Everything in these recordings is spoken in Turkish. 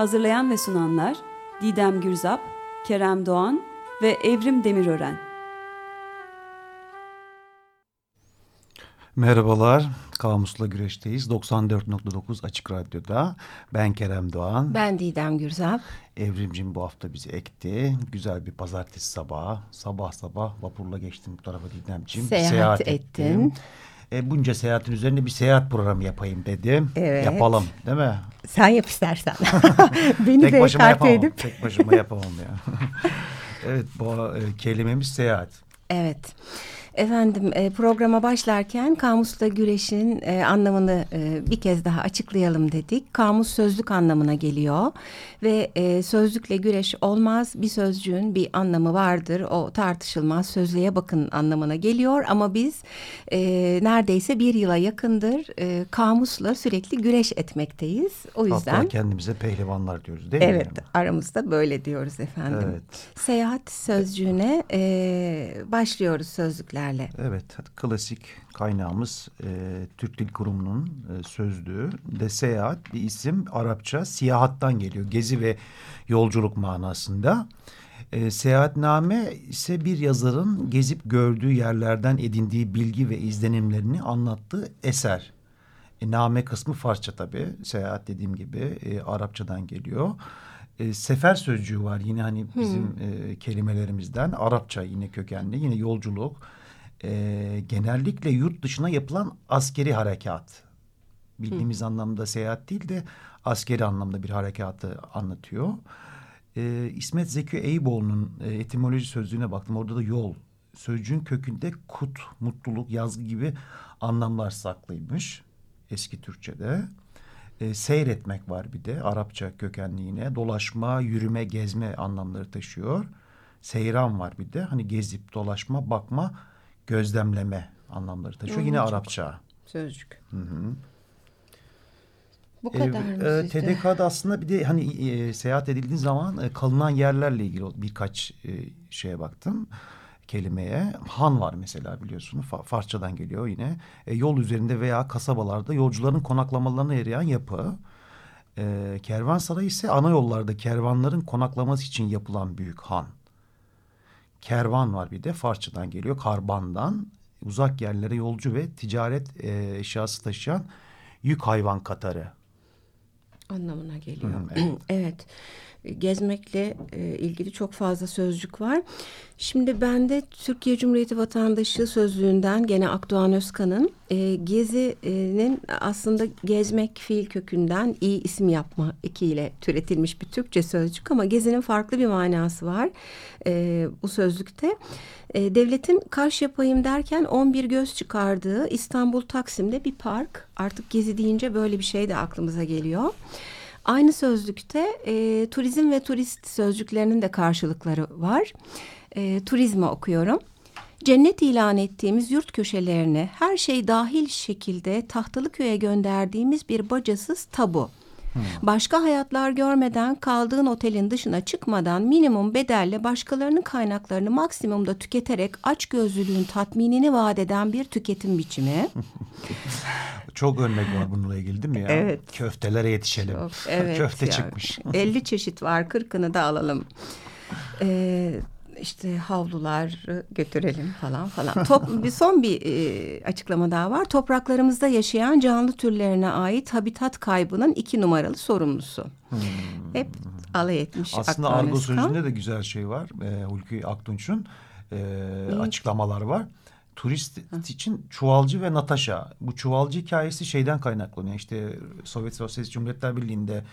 Hazırlayan ve sunanlar Didem Gürzap, Kerem Doğan ve Evrim Demirören. Merhabalar, Kamus'la Güreş'teyiz. 94.9 Açık Radyo'da. Ben Kerem Doğan. Ben Didem Gürzap. Evrimcim bu hafta bizi ekti. Güzel bir pazartesi sabahı. Sabah sabah vapurla geçtim bu tarafa Didemciğim. Seyahat, Seyahat ettin. ettim e, bunca seyahatin üzerine bir seyahat programı yapayım dedim. Evet. Yapalım değil mi? Sen yap istersen. Beni Tek de başıma yapamam. Edip. Tek başıma yapamam ya. evet bu e, kelimemiz seyahat. Evet. Efendim e, programa başlarken kamusla güreşin e, anlamını e, bir kez daha açıklayalım dedik. Kamus sözlük anlamına geliyor ve e, sözlükle güreş olmaz. Bir sözcüğün bir anlamı vardır. O tartışılmaz. Sözlüğe bakın anlamına geliyor ama biz e, neredeyse bir yıla yakındır e, kamusla sürekli güreş etmekteyiz. O yüzden Hatta kendimize pehlivanlar diyoruz değil evet, mi? Evet aramızda böyle diyoruz efendim. Evet. Seyahat sözcüğüne e, başlıyoruz sözlükler sözcüklerle. Evet, klasik kaynağımız e, Türk Dil Kurumu'nun e, sözlüğü de seyahat bir isim Arapça siyahattan geliyor. Gezi ve yolculuk manasında. E, seyahatname ise bir yazarın gezip gördüğü yerlerden edindiği bilgi ve izlenimlerini anlattığı eser. E, name kısmı Farsça tabii. Seyahat dediğim gibi e, Arapçadan geliyor. E, sefer sözcüğü var yine hani bizim hmm. e, kelimelerimizden. Arapça yine kökenli. Yine yolculuk e, genellikle yurt dışına yapılan askeri harekat. Bildiğimiz Hı. anlamda seyahat değil de askeri anlamda bir harekatı anlatıyor. E, İsmet Zeki Eyüboğlu'nun e, etimoloji sözlüğüne baktım. Orada da yol sözcüğün kökünde kut, mutluluk, yazgı gibi anlamlar saklıymış eski Türkçe'de. E, seyretmek var bir de Arapça kökenli yine. Dolaşma, yürüme, gezme anlamları taşıyor. Seyran var bir de. Hani gezip dolaşma, bakma gözlemleme anlamları taşıyor. Hı, Yine Arapça. Sözcük. Hı hı. Bu kadar e, mı e, TDK'da aslında bir de hani e, seyahat edildiği zaman e, kalınan yerlerle ilgili birkaç e, şeye baktım kelimeye. Han var mesela biliyorsunuz. Fa Farsçadan geliyor yine. E, yol üzerinde veya kasabalarda yolcuların konaklamalarına yarayan yapı. E, kervansaray ise ana yollarda kervanların konaklaması için yapılan büyük han kervan var bir de Farsçadan geliyor karbandan uzak yerlere yolcu ve ticaret e, eşyası taşıyan yük hayvan katarı anlamına geliyor. Hı, evet. evet gezmekle e, ilgili çok fazla sözcük var. Şimdi ben de Türkiye Cumhuriyeti Vatandaşı sözlüğünden gene Akdoğan Özkan'ın e, gezinin aslında gezmek fiil kökünden iyi isim yapma ekiyle türetilmiş bir Türkçe sözcük ama gezinin farklı bir manası var e, bu sözlükte. E, devletin kaş yapayım derken 11 göz çıkardığı İstanbul Taksim'de bir park. Artık gezi deyince böyle bir şey de aklımıza geliyor. Aynı sözlükte e, turizm ve turist sözcüklerinin de karşılıkları var. E, turizme okuyorum. Cennet ilan ettiğimiz yurt köşelerine her şey dahil şekilde Tahtalıköy'e gönderdiğimiz bir bacasız tabu. Hmm. Başka hayatlar görmeden kaldığın otelin dışına çıkmadan minimum bedelle başkalarının kaynaklarını maksimumda tüketerek aç gözlülüğün tatminini vaat eden bir tüketim biçimi. Çok örnek var bununla ilgili değil mi ya? Evet. Köftelere yetişelim. Çok, evet Köfte ya. çıkmış. 50 çeşit var. Kırkını da alalım. Ee, işte havlular götürelim falan falan. Top, bir son bir e, açıklama daha var. Topraklarımızda yaşayan canlı türlerine ait habitat kaybının iki numaralı sorumlusu. Hmm. Hep alay etmiş. Aslında Argo sözünde de güzel şey var. E, Hulki Aktunç'un e, açıklamalar var turist için çuvalcı ve Natasha. Bu çuvalcı hikayesi şeyden kaynaklanıyor. İşte Sovyet Sosyalist Cumhuriyetler Birliği'nde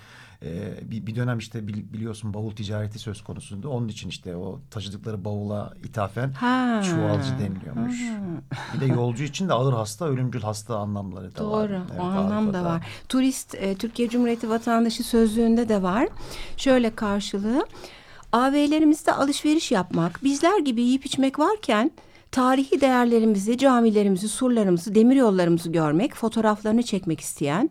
e, bir, bir dönem işte biliyorsun bavul ticareti söz konusunda. Onun için işte o taşıdıkları bavula ithafen ha. çuvalcı deniliyormuş. Ha. Bir de yolcu için de ağır hasta, ölümcül hasta anlamları da Doğru, var. Doğru, evet, o anlam da var. Turist, e, Türkiye Cumhuriyeti vatandaşı sözlüğünde de var. Şöyle karşılığı. AV'lerimizde alışveriş yapmak, bizler gibi yiyip içmek varken tarihi değerlerimizi, camilerimizi, surlarımızı, demiryollarımızı görmek, fotoğraflarını çekmek isteyen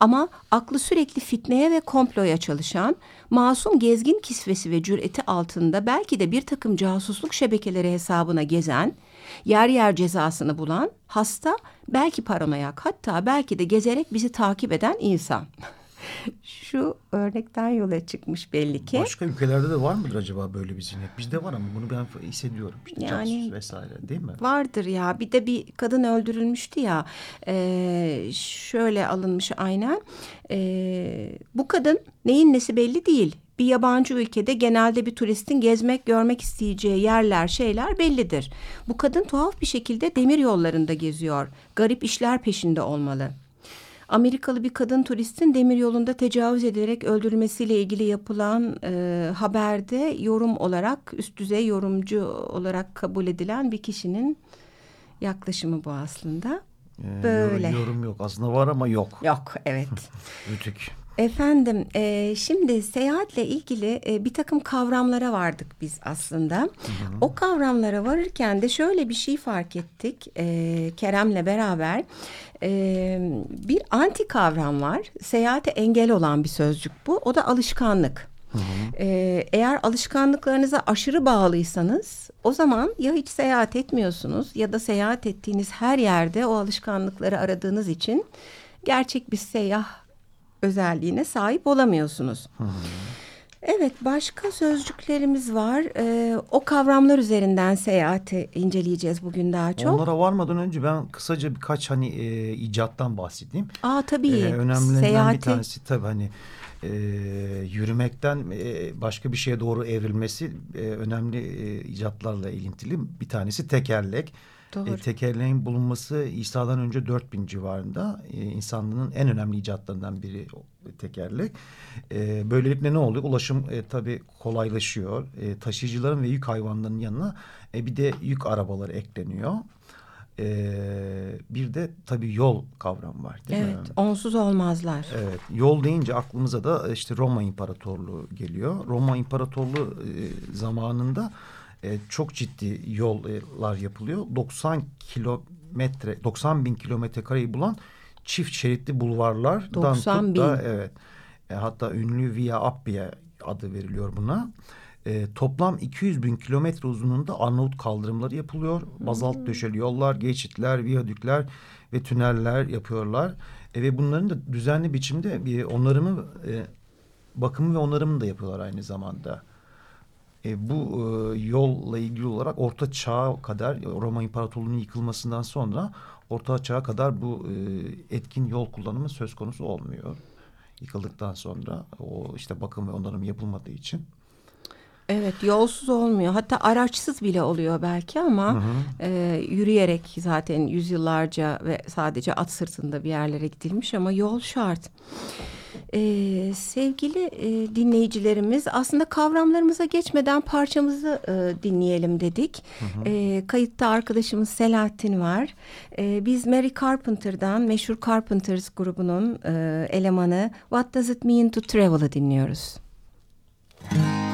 ama aklı sürekli fitneye ve komploya çalışan, masum gezgin kisvesi ve cüreti altında belki de bir takım casusluk şebekeleri hesabına gezen, yer yer cezasını bulan, hasta, belki paranoyak hatta belki de gezerek bizi takip eden insan. Şu örnekten yola çıkmış belli ki. Başka ülkelerde de var mıdır acaba böyle bir zihniyet? Bizde var ama bunu ben hissediyorum. İşte yani vesaire değil mi? Vardır ya. Bir de bir kadın öldürülmüştü ya. E, şöyle alınmış aynen. E, bu kadın neyin nesi belli değil. Bir yabancı ülkede genelde bir turistin gezmek, görmek isteyeceği yerler, şeyler bellidir. Bu kadın tuhaf bir şekilde demir yollarında geziyor. Garip işler peşinde olmalı. Amerikalı bir kadın turistin demir yolunda tecavüz edilerek öldürülmesiyle ilgili yapılan e, haberde yorum olarak üst düzey yorumcu olarak kabul edilen bir kişinin yaklaşımı bu aslında. Ee, Böyle. Yorum yok aslında var ama yok. Yok evet. Rütük. Efendim e, şimdi seyahatle ilgili e, bir takım kavramlara vardık biz aslında. Hı hı. O kavramlara varırken de şöyle bir şey fark ettik e, Kerem'le beraber. E, bir anti kavram var. Seyahate engel olan bir sözcük bu. O da alışkanlık. Hı hı. Ee, eğer alışkanlıklarınıza aşırı bağlıysanız o zaman ya hiç seyahat etmiyorsunuz ya da seyahat ettiğiniz her yerde o alışkanlıkları aradığınız için gerçek bir seyyah özelliğine sahip olamıyorsunuz. Evet başka sözcüklerimiz var. Ee, o kavramlar üzerinden seyahati inceleyeceğiz bugün daha çok. Onlara varmadan önce ben kısaca birkaç hani e, icattan bahsedeyim. Aa tabii. Ee, önemlilerinden seyahati... bir tanesi tabii hani e, yürümekten e, başka bir şeye doğru evrilmesi e, önemli e, icatlarla ilintili. Bir tanesi tekerlek. Doğru. E, tekerleğin bulunması İsa'dan önce 4000 civarında e, insanlığın en önemli icatlarından biri tekerlek. E, böylelikle ne oluyor? Ulaşım e, tabii kolaylaşıyor. E, taşıyıcıların ve yük hayvanlarının yanına e, bir de yük arabaları ekleniyor. Ee, bir de tabii yol kavramı var değil evet, mi? Evet onsuz olmazlar. Evet yol deyince aklımıza da işte Roma İmparatorluğu geliyor. Roma İmparatorluğu e, zamanında e, çok ciddi yollar yapılıyor. 90 kilometre 90 bin kilometre kareyi bulan çift şeritli bulvarlar. 90 bin. Da, evet. E, hatta ünlü Via Appia adı veriliyor buna. E, toplam 200 bin kilometre uzunluğunda Arnavut kaldırımları yapılıyor. Bazalt hmm. döşeli yollar, geçitler, viyadükler ve tüneller yapıyorlar. E, ve bunların da düzenli biçimde bir onarımı, e, bakımı ve onarımını da yapıyorlar aynı zamanda. E, bu e, yolla ilgili olarak Orta Çağ'a kadar Roma İmparatorluğu'nun yıkılmasından sonra Orta Çağ'a kadar bu e, etkin yol kullanımı söz konusu olmuyor. Yıkıldıktan sonra o işte bakım ve onarım yapılmadığı için. Evet yolsuz olmuyor hatta araçsız bile oluyor belki ama hı hı. E, yürüyerek zaten yüzyıllarca ve sadece at sırtında bir yerlere gidilmiş ama yol şart. Ee, sevgili e, dinleyicilerimiz aslında kavramlarımıza geçmeden parçamızı e, dinleyelim dedik. Hı hı. E, kayıtta arkadaşımız Selahattin var. E, biz Mary Carpenter'dan meşhur Carpenters grubunun e, elemanı What Does It Mean to Travel'ı dinliyoruz. Müzik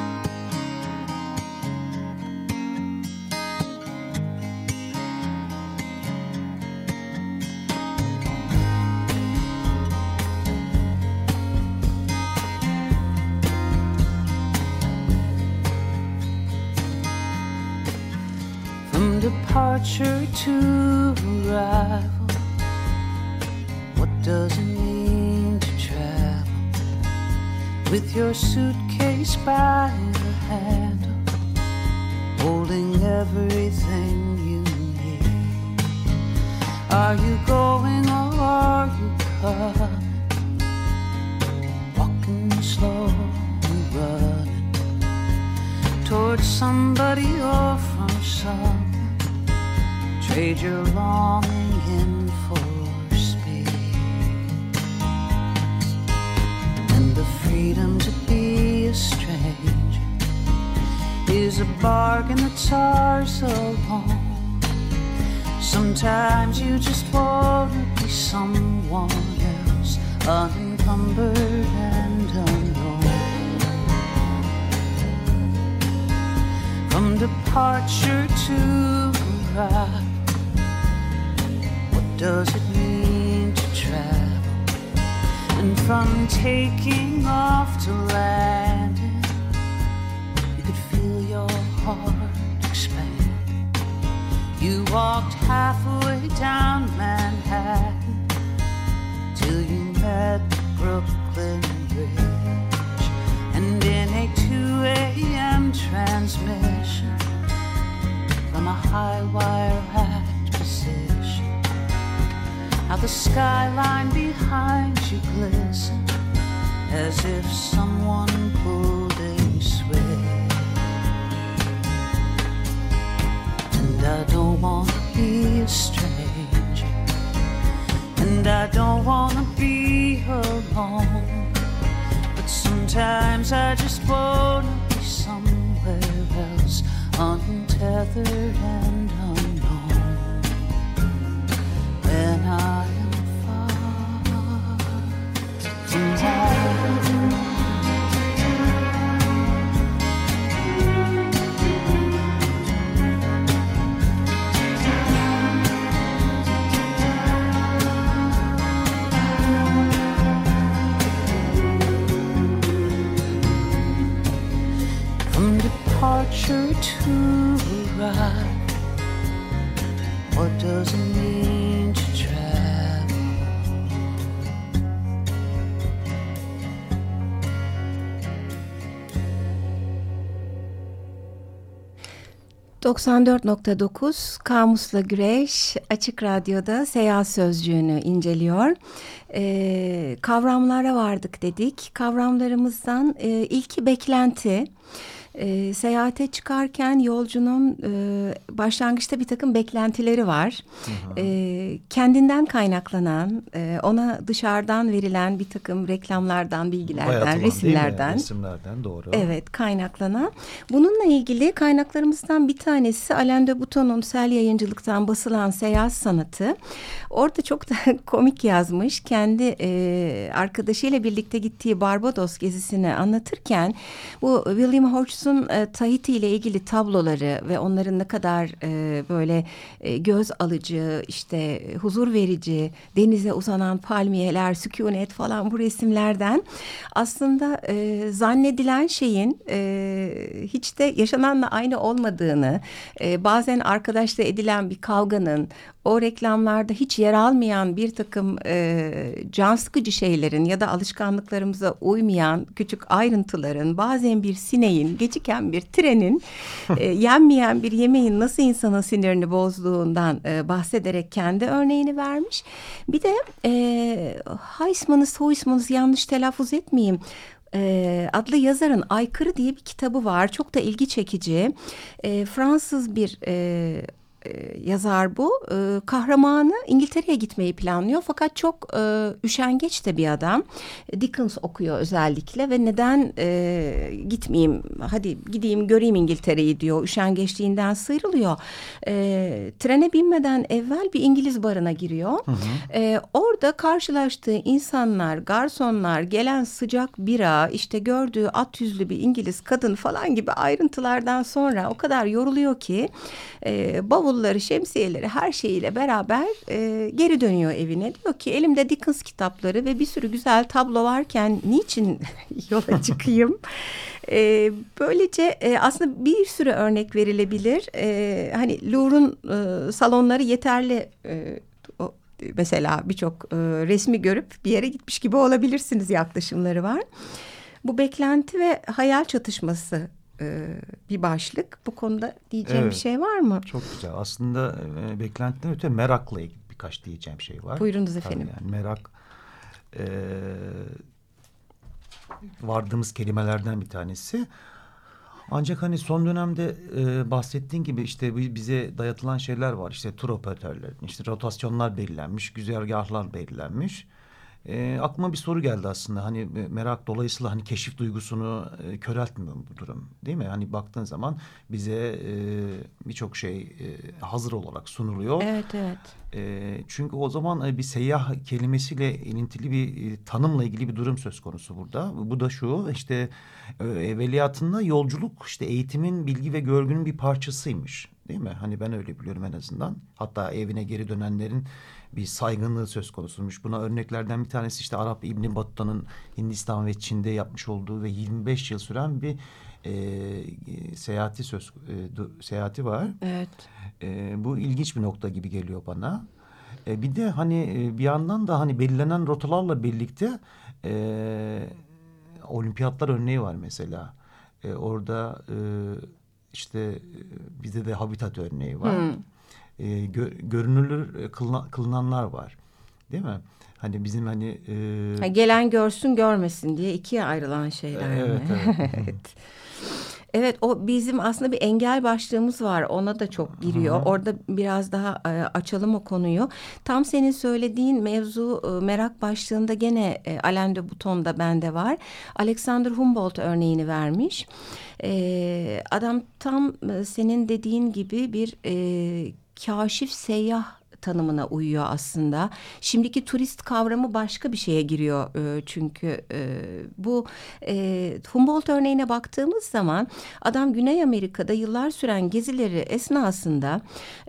departure to arrival. What does it mean to travel with your suitcase by the handle, holding everything you need? Are you going or are you coming? Walking slow and running towards somebody or from some trade your longing in for speed and the freedom to be a stranger is a bargain that's ours alone. Sometimes you just want to be someone else, unencumbered and unknown. From departure to arrival, does it mean to travel? And from taking off to landing, you could feel your heart expand. You walked halfway down Manhattan till you met the Brooklyn Bridge. And in a 2 a.m. transmission from a high wire how the skyline behind you glistened as if someone pulled a switch. And I don't want to be a stranger. And I don't want to be alone. But sometimes I just want to be somewhere else, untethered and to arrival, what does it mean to travel? 94.9 Kamus'la Güreş Açık Radyo'da seyahat sözcüğünü inceliyor. Ee, kavramlara vardık dedik. Kavramlarımızdan e, ilki beklenti. E, seyahate çıkarken yolcunun e, başlangıçta bir takım beklentileri var. E, kendinden kaynaklanan, e, ona dışarıdan verilen bir takım reklamlardan, bilgilerden, Bayatılan resimlerden. Resimlerden doğru. Evet kaynaklanan. Bununla ilgili kaynaklarımızdan bir tanesi Alain de Botton'un Sel Yayıncılık'tan basılan Seyahat Sanatı. Orada çok da komik yazmış. Kendi e, arkadaşıyla birlikte gittiği Barbados gezisini anlatırken bu William Hodgs'un e, Tahiti ile ilgili tabloları ve onların ne kadar e, böyle e, göz alıcı, işte huzur verici, denize uzanan palmiyeler, sükunet falan bu resimlerden aslında e, zannedilen şeyin e, hiç de yaşananla aynı olmadığını, e, bazen arkadaşla edilen bir kavganın, o reklamlarda hiç yer almayan bir takım e, can sıkıcı şeylerin ya da alışkanlıklarımıza uymayan küçük ayrıntıların, bazen bir sineğin, geciken bir trenin, e, yenmeyen bir yemeğin nasıl insanın sinirini bozduğundan e, bahsederek kendi örneğini vermiş. Bir de e, Heisman'ı, Huysman'ı yanlış telaffuz etmeyeyim e, adlı yazarın Aykırı diye bir kitabı var. Çok da ilgi çekici. E, Fransız bir e, e, yazar bu. E, kahramanı İngiltere'ye gitmeyi planlıyor fakat çok e, üşengeç de bir adam. Dickens okuyor özellikle ve neden e, gitmeyeyim hadi gideyim göreyim İngiltere'yi diyor. Üşengeçliğinden sıyrılıyor. E, trene binmeden evvel bir İngiliz barına giriyor. Hı hı. E, orada karşılaştığı insanlar, garsonlar, gelen sıcak bira, işte gördüğü at yüzlü bir İngiliz kadın falan gibi ayrıntılardan sonra o kadar yoruluyor ki e, bavulları, şemsiyeleri her şeyiyle beraber e, geri dönüyor evine. Diyor ki elimde Dickens kitapları ve bir sürü güzel tablo varken niçin yola çıkayım? E, böylece e, aslında bir sürü örnek verilebilir. E, hani Louvre'un e, salonları yeterli... E, o, mesela birçok e, resmi görüp bir yere gitmiş gibi olabilirsiniz yaklaşımları var. Bu beklenti ve hayal çatışması e, bir başlık. Bu konuda diyeceğim Evet. bir şey var mı? Çok güzel. Aslında e, beklentiden öte merakla ilgili birkaç diyeceğim şey var. Buyurunuz Tabii efendim. Yani merak e, vardığımız kelimelerden bir tanesi. Ancak hani son dönemde e, bahsettiğin gibi işte bize dayatılan şeyler var. İşte tur operatörleri, işte rotasyonlar belirlenmiş, güzergahlar belirlenmiş. E, aklıma bir soru geldi aslında. Hani merak dolayısıyla hani keşif duygusunu e, köreltmiyor bu durum değil mi? Hani baktığın zaman bize e, birçok şey e, hazır olarak sunuluyor. Evet, evet. E, çünkü o zaman e, bir seyyah kelimesiyle ilintili bir e, tanımla ilgili bir durum söz konusu burada. Bu da şu işte e, evveliyatında yolculuk işte eğitimin, bilgi ve görgünün bir parçasıymış. Değil mi? Hani ben öyle biliyorum en azından. Hatta evine geri dönenlerin bir saygınlığı söz konusuymuş. Buna örneklerden bir tanesi işte Arap İbni Batta'nın Hindistan ve Çin'de yapmış olduğu ve 25 yıl süren bir e, seyahati söz e, seyahati var. Evet. E, bu ilginç bir nokta gibi geliyor bana. E, bir de hani e, bir yandan da hani belirlenen rotalarla birlikte e, olimpiyatlar örneği var mesela. E, orada e, işte e, bizde de habitat örneği var. Hmm e, gö, görünürlür e, kılına, kılınanlar var. Değil mi? Hani bizim hani... E... Ha, gelen görsün görmesin diye ikiye ayrılan şeyler evet, mi? Evet. evet. Evet o bizim aslında bir engel başlığımız var ona da çok giriyor. Hı-hı. Orada biraz daha e, açalım o konuyu. Tam senin söylediğin mevzu e, merak başlığında gene e, Alain de Botton'da bende var. Alexander Humboldt örneğini vermiş. E, adam tam e, senin dediğin gibi bir e, kaşif seyyah tanımına uyuyor aslında. Şimdiki turist kavramı başka bir şeye giriyor e, çünkü e, bu e, Humboldt örneğine baktığımız zaman adam Güney Amerika'da yıllar süren gezileri esnasında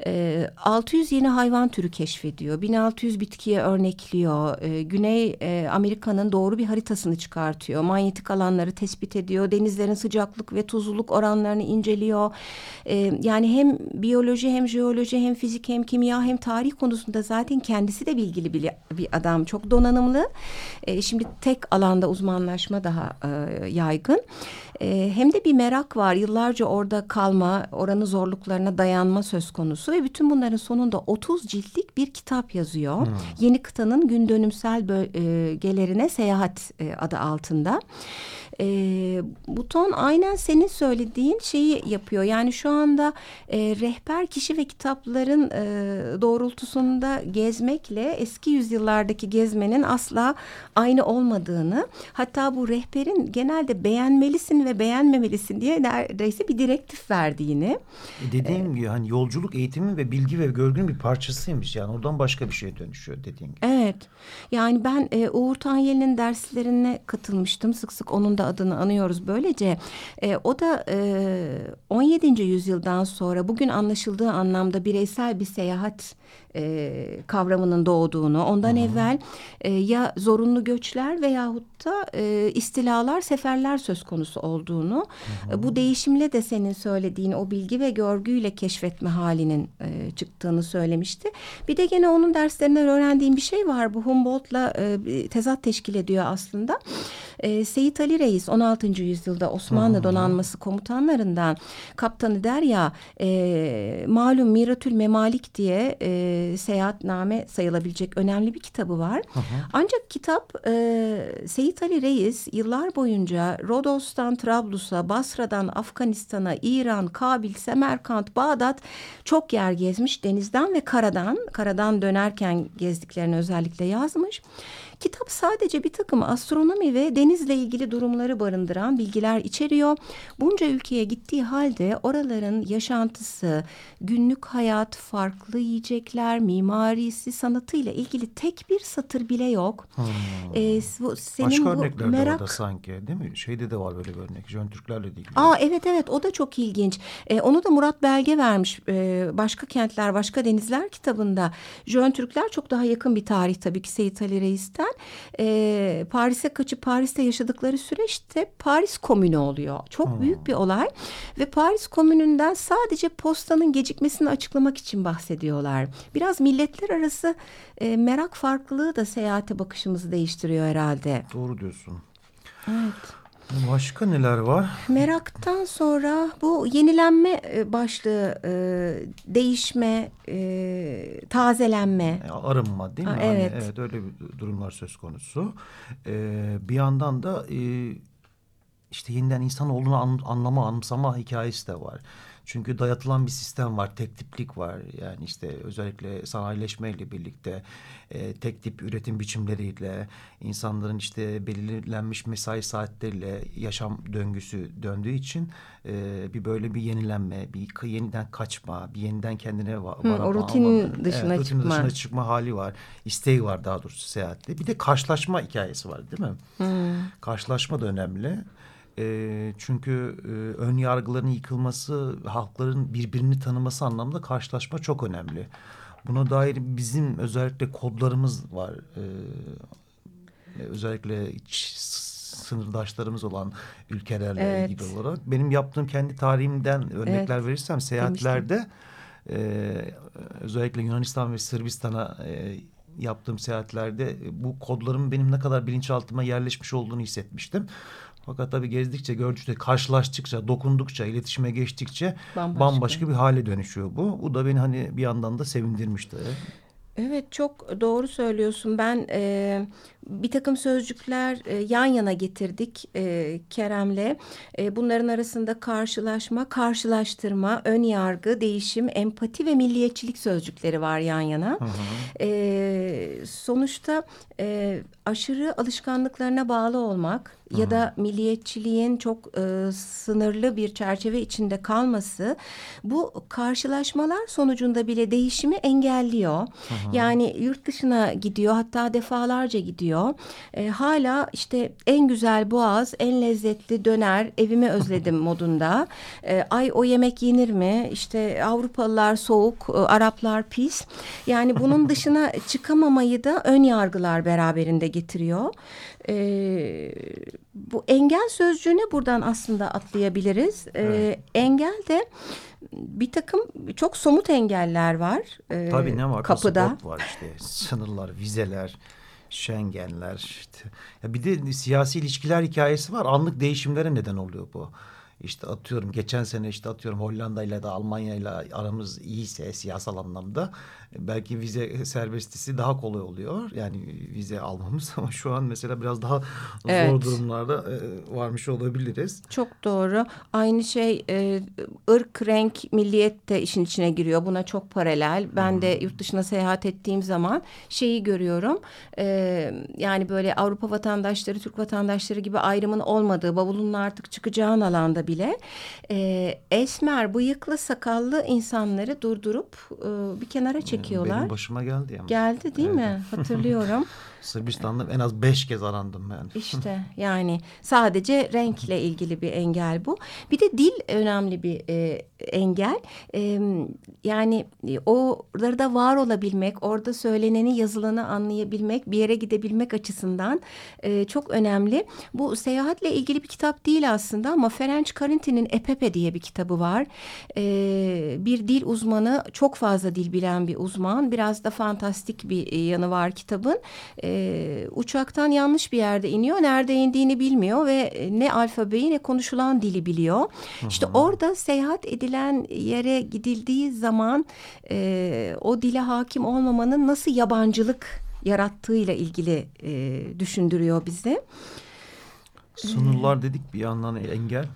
e, 600 yeni hayvan türü keşfediyor. 1600 bitkiye örnekliyor. E, Güney e, Amerika'nın doğru bir haritasını çıkartıyor. Manyetik alanları tespit ediyor. Denizlerin sıcaklık ve tuzluluk oranlarını inceliyor. E, yani hem biyoloji hem jeoloji hem fizik hem kimya hem tarih tarih konusunda zaten kendisi de bilgili bir, bir adam. Çok donanımlı. E, şimdi tek alanda uzmanlaşma daha e, yaygın. E, hem de bir merak var. Yıllarca orada kalma, oranın zorluklarına dayanma söz konusu ve bütün bunların sonunda 30 ciltlik bir kitap yazıyor. Hmm. Yeni kıtanın gün dönümsel bölgelerine seyahat e, adı altında. E, buton aynen senin söylediğin şeyi yapıyor. Yani şu anda e, rehber kişi ve kitapların e, doğrultusunda gezmekle eski yüzyıllardaki gezmenin asla aynı olmadığını hatta bu rehberin genelde beğenmelisin ve beğenmemelisin diye neredeyse bir direktif verdiğini. E dediğim ee, gibi hani yolculuk eğitimi ve bilgi ve görgünün bir parçasıymış yani oradan başka bir şeye dönüşüyor dediğin gibi. Evet yani ben e, Uğur Tanyeli'nin derslerine katılmıştım sık sık onun da adını anıyoruz böylece. E, o da e, 17. yüzyıldan sonra bugün anlaşıldığı anlamda bireysel bir seyahat e, kavramının doğduğunu, ondan -hı. evvel e, ya zorunlu göçler veyahut da e, istilalar, seferler söz konusu olduğunu, -hı. bu değişimle de senin söylediğin o bilgi ve görgüyle keşfetme halinin e, çıktığını söylemişti. Bir de gene onun derslerinden öğrendiğim bir şey var. Bu Humboldt'la e, tezat teşkil ediyor aslında. E, Seyit Ali Reis 16. yüzyılda Osmanlı -hı. donanması komutanlarından kaptanı der ya e, malum Miratül Memalik diye e, seyahatname sayılabilecek önemli bir kitabı var. Hı hı. Ancak kitap e, Seyit Ali Reis yıllar boyunca Rodos'tan Trablus'a, Basra'dan Afganistan'a, İran, Kabil, Semerkant, Bağdat çok yer gezmiş. Denizden ve karadan, karadan dönerken gezdiklerini özellikle yazmış. Kitap sadece bir takım astronomi ve denizle ilgili durumları barındıran bilgiler içeriyor. Bunca ülkeye gittiği halde oraların yaşantısı, günlük hayat, farklı yiyecekler, mimarisi, sanatıyla ilgili tek bir satır bile yok. Hmm. Ee, bu, senin Başka bu örnekler merak... de orada sanki değil mi? Şeyde de var böyle bir örnek. Jön Türklerle ilgili. Aa, evet evet o da çok ilginç. Ee, onu da Murat Belge vermiş. Ee, başka kentler, başka denizler kitabında. Jön Türkler çok daha yakın bir tarih tabii ki Seyit Ali Reis'ten e, Paris'e kaçıp Paris'te yaşadıkları süreçte Paris Komünü oluyor. Çok hmm. büyük bir olay ve Paris Komünü'nden sadece postanın gecikmesini açıklamak için bahsediyorlar. Biraz milletler arası e, merak farklılığı da seyahate bakışımızı değiştiriyor herhalde. Doğru diyorsun. Evet. Başka neler var? Meraktan sonra bu yenilenme e, başlığı, e, değişme, e, tazelenme. Arınma değil mi? Ha, evet. Hani, evet öyle bir durumlar söz konusu. bir yandan da işte yeniden insan olduğunu an, anlama, anımsama hikayesi de var. Çünkü dayatılan bir sistem var, tek tiplik var. Yani işte özellikle sanayileşmeyle birlikte e, tek tip üretim biçimleriyle insanların işte belirlenmiş mesai saatleriyle yaşam döngüsü döndüğü için e, bir böyle bir yenilenme, bir yeniden kaçma, bir yeniden kendine va Hı, o rutinin alma, dışına evet, çıkma. dışına çıkma hali var. İsteği var daha doğrusu seyahatte. Bir de karşılaşma hikayesi var değil mi? Hı. Karşılaşma da önemli. E, çünkü e, ön yargıların yıkılması, halkların birbirini tanıması anlamında karşılaşma çok önemli. Buna dair bizim özellikle kodlarımız var. E, özellikle iç sınırdaşlarımız olan ülkelerle Evet. ilgili olarak. Benim yaptığım kendi tarihimden örnekler Evet. verirsem seyahatlerde e, özellikle Yunanistan ve Sırbistan'a e, yaptığım seyahatlerde bu kodların benim ne kadar bilinçaltıma yerleşmiş olduğunu hissetmiştim. Fakat tabii gezdikçe, gördükçe, karşılaştıkça, dokundukça, iletişime geçtikçe Bambaşka. bambaşka, bir hale dönüşüyor bu. Bu da beni hani bir yandan da sevindirmişti. Evet çok doğru söylüyorsun. Ben e, bir takım sözcükler e, yan yana getirdik e, Kerem'le. E, bunların arasında karşılaşma, karşılaştırma, ön yargı, değişim, empati ve milliyetçilik sözcükleri var yan yana. E, sonuçta e, aşırı alışkanlıklarına bağlı olmak ya da milliyetçiliğin çok e, sınırlı bir çerçeve içinde kalması bu karşılaşmalar sonucunda bile değişimi engelliyor. Yani yurt dışına gidiyor hatta defalarca gidiyor. E, hala işte en güzel boğaz, en lezzetli döner, evimi özledim modunda. E, ay o yemek yenir mi? İşte Avrupalılar soğuk, e, Araplar pis. Yani bunun dışına çıkamamayı da ön yargılar beraberinde getiriyor. E, bu engel sözcüğüne buradan aslında atlayabiliriz. E, Engel de bir takım çok somut engeller var. e, Tabii ne var? Kapıda. Pasaport var işte. Sınırlar, vizeler, Schengenler. Işte. Ya bir de siyasi ilişkiler hikayesi var. Anlık değişimlere neden oluyor bu. İşte atıyorum geçen sene işte atıyorum Hollanda ile de Almanya ile aramız iyiyse siyasal anlamda belki vize serbestisi daha kolay oluyor. Yani vize almamız ama şu an mesela biraz daha Evet. zor durumlarda e, varmış olabiliriz. Çok doğru. Aynı şey e, ırk, renk, milliyet de işin içine giriyor. Buna çok paralel. Ben de yurt dışına seyahat ettiğim zaman şeyi görüyorum. E, yani böyle Avrupa vatandaşları, Türk vatandaşları gibi ayrımın olmadığı, bavulunun artık çıkacağın alanda bile e, esmer, bıyıklı, sakallı insanları durdurup e, bir kenara çekiyorlar. Benim başıma geldi ama. Geldi değil mi? Hatırlıyorum. Sırbistan'da en az beş kez arandım ben. İşte yani sadece renkle ilgili bir engel bu. Bir de dil önemli bir e, engel. E, yani orada var olabilmek, orada söyleneni yazılanı anlayabilmek, bir yere gidebilmek açısından e, çok önemli. Bu seyahatle ilgili bir kitap değil aslında ama Ferenc Karinti'nin Epepe diye bir kitabı var. E, bir dil uzmanı, çok fazla dil bilen bir uzman. Biraz da fantastik bir e, yanı var kitabın. E, uçaktan yanlış bir yerde iniyor. Nerede indiğini bilmiyor ve e, ne alfabeyi ne konuşulan dili biliyor. İşte orada seyahat edilen yere gidildiği zaman e, o dile hakim olmamanın nasıl yabancılık yarattığıyla ilgili e, düşündürüyor bizi. Sınırlar dedik bir yandan engel.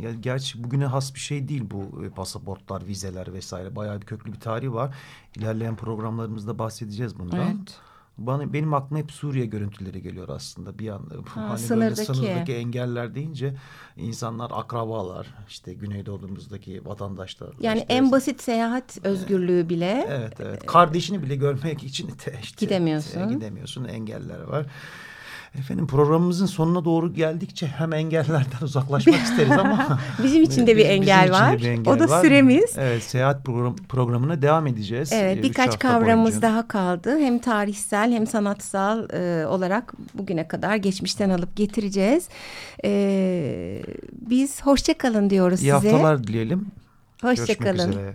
Ya gerçi bugüne has bir şey değil bu e, pasaportlar, vizeler vesaire. Bayağı bir köklü bir tarihi var. İlerleyen programlarımızda bahsedeceğiz bundan. Evet. Bana benim aklıma hep Suriye görüntüleri geliyor aslında bir anda. Ha, hani sınırdaki. böyle sınırdaki engeller deyince insanlar akrabalar işte Güneydoğu'muzdaki vatandaşlar. Yani işte en basit seyahat özgürlüğü bile Evet evet. Kardeşini bile görmek için işte Gidemiyorsun. e, gidemiyorsun. Engeller var. Efendim programımızın sonuna doğru geldikçe hem engellerden uzaklaşmak isteriz ama bizim için de bir engel var. bir engel o da var. süremiz. Evet, seyahat program, programına devam edeceğiz. Evet Ee, birkaç kavramımız boyunca. daha kaldı. Hem tarihsel hem sanatsal e, olarak bugüne kadar geçmişten alıp getireceğiz. E, biz hoşça kalın diyoruz İyi size. haftalar dileyelim. Hoşça Görüşmek kalın. üzere.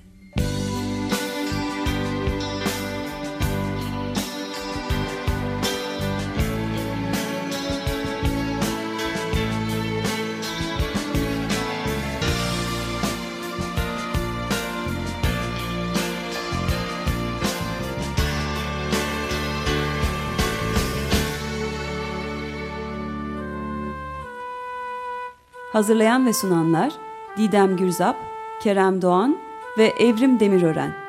Hazırlayan ve sunanlar Didem Gürzap, Kerem Doğan ve Evrim Demirören.